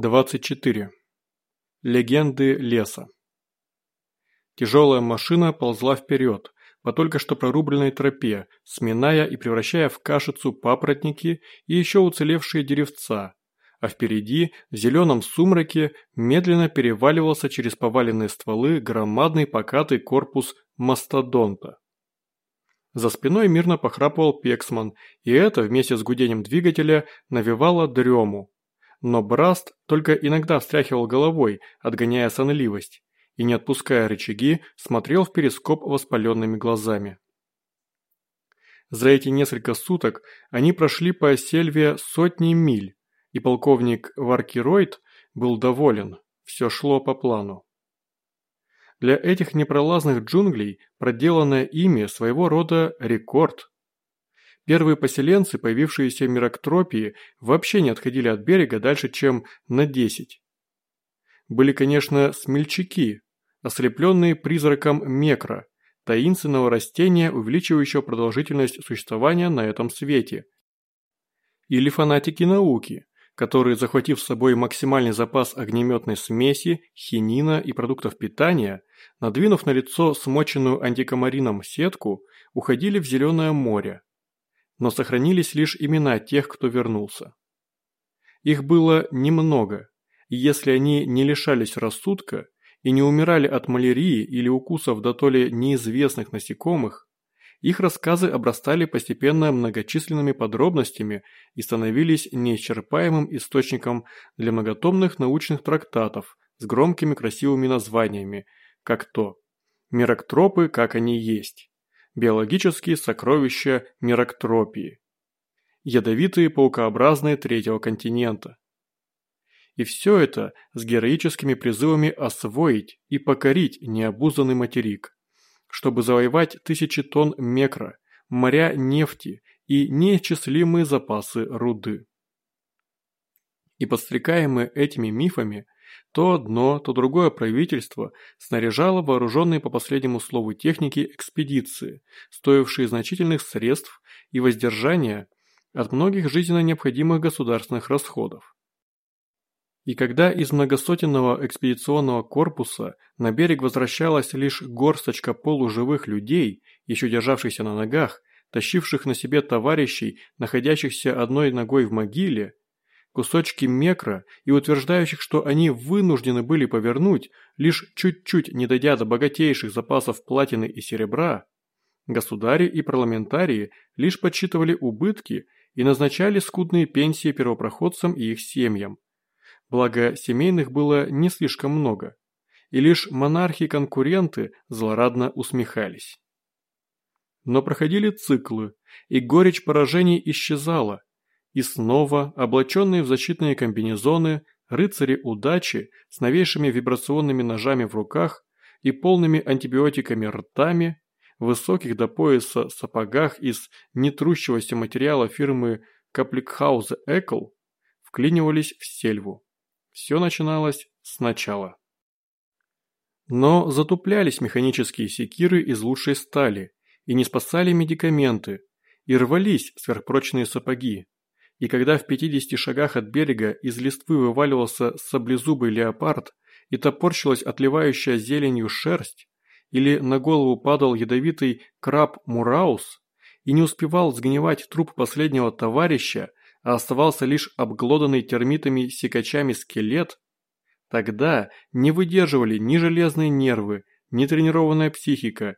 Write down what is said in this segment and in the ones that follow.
24. Легенды леса. Тяжелая машина ползла вперед, по только что прорубленной тропе, сминая и превращая в кашицу папоротники и еще уцелевшие деревца, а впереди, в зеленом сумраке, медленно переваливался через поваленные стволы громадный покатый корпус мастодонта. За спиной мирно похрапывал Пексман, и это, вместе с гудением двигателя, навевало дрему. Но Браст только иногда встряхивал головой, отгоняя сонливость, и, не отпуская рычаги, смотрел в перископ воспаленными глазами. За эти несколько суток они прошли по сельве сотни миль, и полковник Варкиройд был доволен, все шло по плану. Для этих непролазных джунглей проделанное ими своего рода рекорд. Первые поселенцы, появившиеся в Мирактропии, вообще не отходили от берега дальше, чем на 10. Были, конечно, смельчаки, ослепленные призраком мекра, таинственного растения, увеличивающего продолжительность существования на этом свете. Или фанатики науки, которые, захватив с собой максимальный запас огнеметной смеси, хинина и продуктов питания, надвинув на лицо смоченную антикомарином сетку, уходили в Зеленое море. Но сохранились лишь имена тех, кто вернулся. Их было немного, и если они не лишались рассудка и не умирали от малярии или укусов до то ли неизвестных насекомых, их рассказы обрастали постепенно многочисленными подробностями и становились неисчерпаемым источником для многотомных научных трактатов с громкими красивыми названиями, как то «Мироктропы, как они есть», «Биологические сокровища мироктропии», «Ядовитые паукообразные третьего континента». И все это с героическими призывами освоить и покорить необузанный материк чтобы завоевать тысячи тонн мекра, моря нефти и неисчислимые запасы руды. И подстрекаемые этими мифами, то одно, то другое правительство снаряжало вооруженные по последнему слову техники экспедиции, стоившие значительных средств и воздержания от многих жизненно необходимых государственных расходов. И когда из многосотенного экспедиционного корпуса на берег возвращалась лишь горсточка полуживых людей, еще державшихся на ногах, тащивших на себе товарищей, находящихся одной ногой в могиле, кусочки мекра и утверждающих, что они вынуждены были повернуть, лишь чуть-чуть не дойдя до богатейших запасов платины и серебра, государи и парламентарии лишь подсчитывали убытки и назначали скудные пенсии первопроходцам и их семьям благо семейных было не слишком много, и лишь монархи-конкуренты злорадно усмехались. Но проходили циклы, и горечь поражений исчезала, и снова, облаченные в защитные комбинезоны, рыцари удачи с новейшими вибрационными ножами в руках и полными антибиотиками ртами, в высоких до пояса сапогах из нетрущегося материала фирмы Капликхаузе Экл, вклинивались в сельву. Все начиналось сначала. Но затуплялись механические секиры из лучшей стали, и не спасали медикаменты, и рвались сверхпрочные сапоги. И когда в 50 шагах от берега из листвы вываливался саблезубый леопард и топорщилась отливающая зеленью шерсть, или на голову падал ядовитый краб-мураус, и не успевал сгнивать труп последнего товарища, а оставался лишь обглоданный термитами-секачами скелет, тогда не выдерживали ни железные нервы, ни тренированная психика,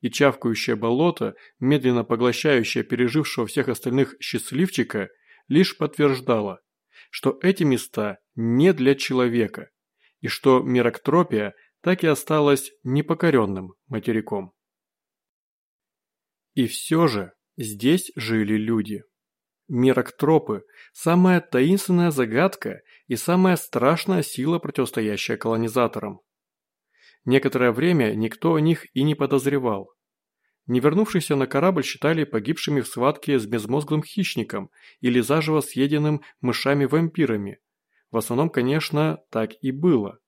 и чавкающее болото, медленно поглощающее пережившего всех остальных счастливчика, лишь подтверждало, что эти места не для человека, и что мироктропия так и осталась непокоренным материком. И все же здесь жили люди. Мироктропы – самая таинственная загадка и самая страшная сила, противостоящая колонизаторам. Некоторое время никто о них и не подозревал. Не вернувшихся на корабль считали погибшими в схватке с безмозглым хищником или заживо съеденным мышами-вампирами. В основном, конечно, так и было.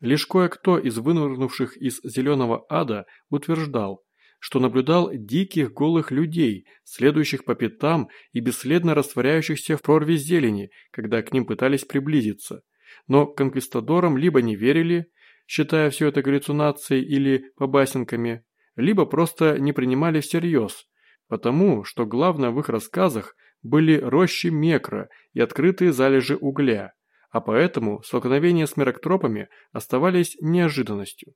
Лишь кое-кто из вынырнувших из зеленого ада утверждал, что наблюдал диких голых людей, следующих по пятам и бесследно растворяющихся в прорве зелени, когда к ним пытались приблизиться. Но конквистадорам либо не верили, считая все это галлюцинацией или побасенками, либо просто не принимали всерьез, потому что главное в их рассказах были рощи мекра и открытые залежи угля, а поэтому столкновения с мироктропами оставались неожиданностью.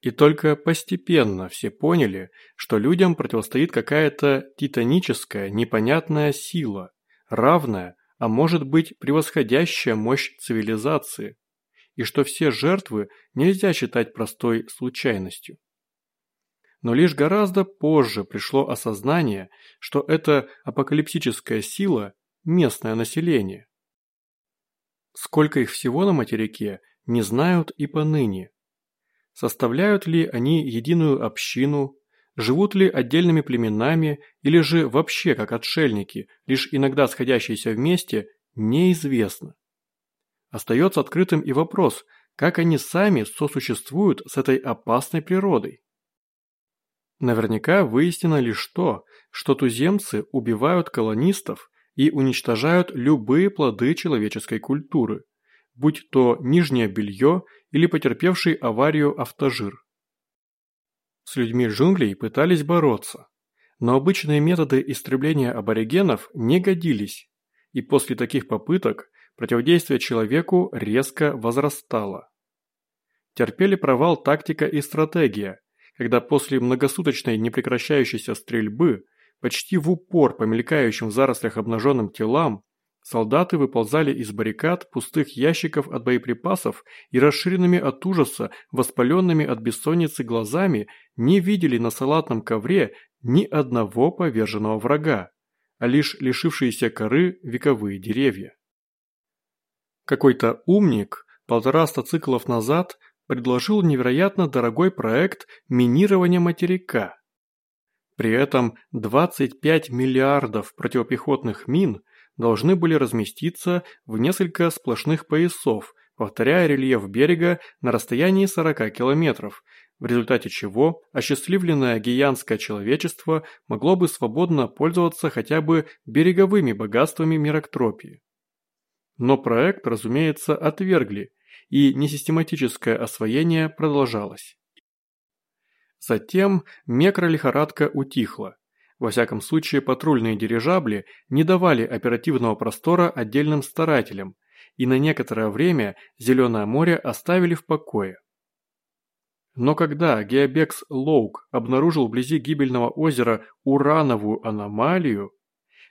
И только постепенно все поняли, что людям противостоит какая-то титаническая, непонятная сила, равная, а может быть превосходящая мощь цивилизации, и что все жертвы нельзя считать простой случайностью. Но лишь гораздо позже пришло осознание, что эта апокалиптическая сила – местное население. Сколько их всего на материке, не знают и поныне. Составляют ли они единую общину, живут ли отдельными племенами или же вообще как отшельники, лишь иногда сходящиеся вместе, неизвестно. Остается открытым и вопрос, как они сами сосуществуют с этой опасной природой. Наверняка выяснено лишь то, что туземцы убивают колонистов и уничтожают любые плоды человеческой культуры, будь то нижнее белье или потерпевший аварию автожир. С людьми джунглей пытались бороться, но обычные методы истребления аборигенов не годились, и после таких попыток противодействие человеку резко возрастало. Терпели провал тактика и стратегия, когда после многосуточной непрекращающейся стрельбы, почти в упор по мелькающим в зарослях обнаженным телам, солдаты выползали из баррикад пустых ящиков от боеприпасов и расширенными от ужаса, воспаленными от бессонницы глазами, не видели на салатном ковре ни одного поверженного врага, а лишь лишившиеся коры вековые деревья. Какой-то умник полтораста циклов назад предложил невероятно дорогой проект минирования материка. При этом 25 миллиардов противопехотных мин должны были разместиться в несколько сплошных поясов, повторяя рельеф берега на расстоянии 40 километров, в результате чего осчастливленное гиянское человечество могло бы свободно пользоваться хотя бы береговыми богатствами Мироктропии. Но проект, разумеется, отвергли, и несистематическое освоение продолжалось. Затем микролихорадка утихла. Во всяком случае, патрульные дирижабли не давали оперативного простора отдельным старателям, и на некоторое время Зеленое море оставили в покое. Но когда Геобекс Лоук обнаружил вблизи гибельного озера урановую аномалию,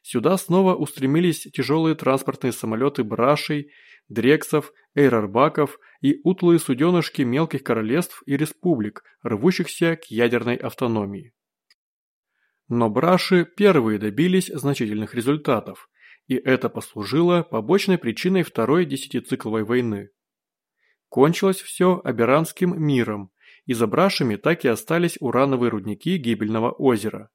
Сюда снова устремились тяжелые транспортные самолеты брашей, дрексов, эйрорбаков и утлые суденышки мелких королевств и республик, рвущихся к ядерной автономии. Но браши первые добились значительных результатов, и это послужило побочной причиной Второй десятицикловой войны. Кончилось все Аберанским миром, и за брашами так и остались урановые рудники гибельного озера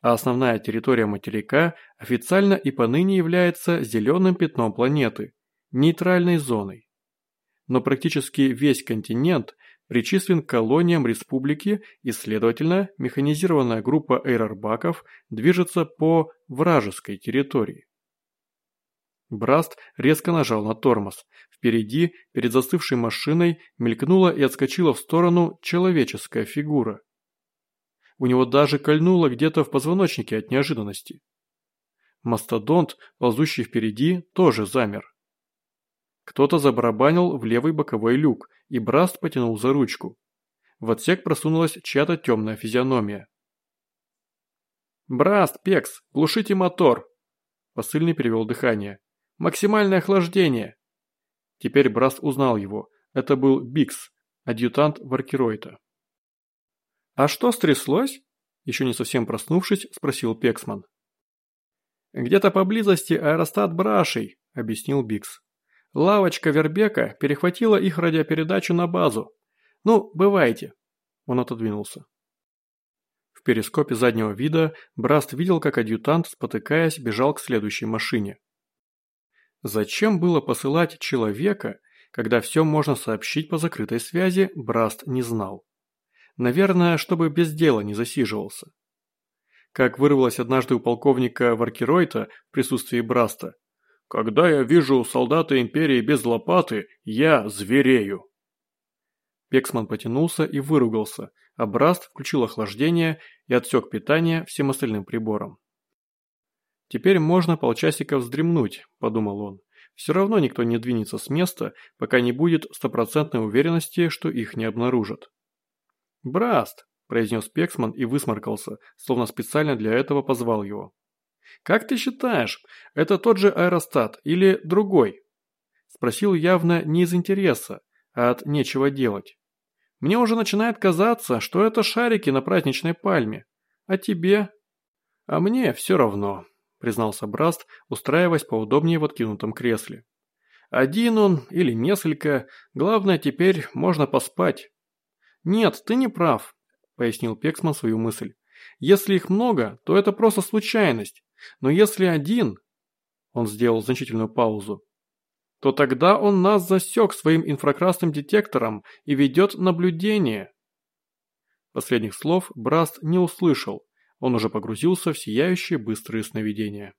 а основная территория материка официально и поныне является зеленым пятном планеты, нейтральной зоной. Но практически весь континент причислен к колониям республики и, следовательно, механизированная группа эйрорбаков движется по вражеской территории. Браст резко нажал на тормоз. Впереди, перед застывшей машиной, мелькнула и отскочила в сторону человеческая фигура. У него даже кольнуло где-то в позвоночнике от неожиданности. Мастодонт, ползущий впереди, тоже замер. Кто-то забарабанил в левый боковой люк, и Браст потянул за ручку. В отсек просунулась чья-то темная физиономия. «Браст, Пекс, глушите мотор!» Посыльный перевел дыхание. «Максимальное охлаждение!» Теперь Браст узнал его. Это был Бикс, адъютант Варкеройта. «А что стряслось?» Еще не совсем проснувшись, спросил Пексман. «Где-то поблизости аэростат Брашей», – объяснил Бикс. «Лавочка Вербека перехватила их радиопередачу на базу. Ну, бывайте». Он отодвинулся. В перископе заднего вида Браст видел, как адъютант, спотыкаясь, бежал к следующей машине. Зачем было посылать человека, когда все можно сообщить по закрытой связи, Браст не знал. Наверное, чтобы без дела не засиживался. Как вырвалось однажды у полковника Варкеройта в присутствии Браста. «Когда я вижу солдата Империи без лопаты, я зверею». Пексман потянулся и выругался, а Браст включил охлаждение и отсек питание всем остальным приборам. «Теперь можно полчасика вздремнуть», – подумал он. «Все равно никто не двинется с места, пока не будет стопроцентной уверенности, что их не обнаружат». «Браст», – произнес Пексман и высморкался, словно специально для этого позвал его. «Как ты считаешь, это тот же аэростат или другой?» Спросил явно не из интереса, а от нечего делать. Мне уже начинает казаться, что это шарики на праздничной пальме. А тебе? А мне все равно, признался Браст, устраиваясь поудобнее в откинутом кресле. Один он или несколько, главное теперь можно поспать. Нет, ты не прав, пояснил Пексман свою мысль. Если их много, то это просто случайность. Но если один... Он сделал значительную паузу то тогда он нас засек своим инфракрасным детектором и ведет наблюдение. Последних слов Браст не услышал, он уже погрузился в сияющие быстрые сновидения.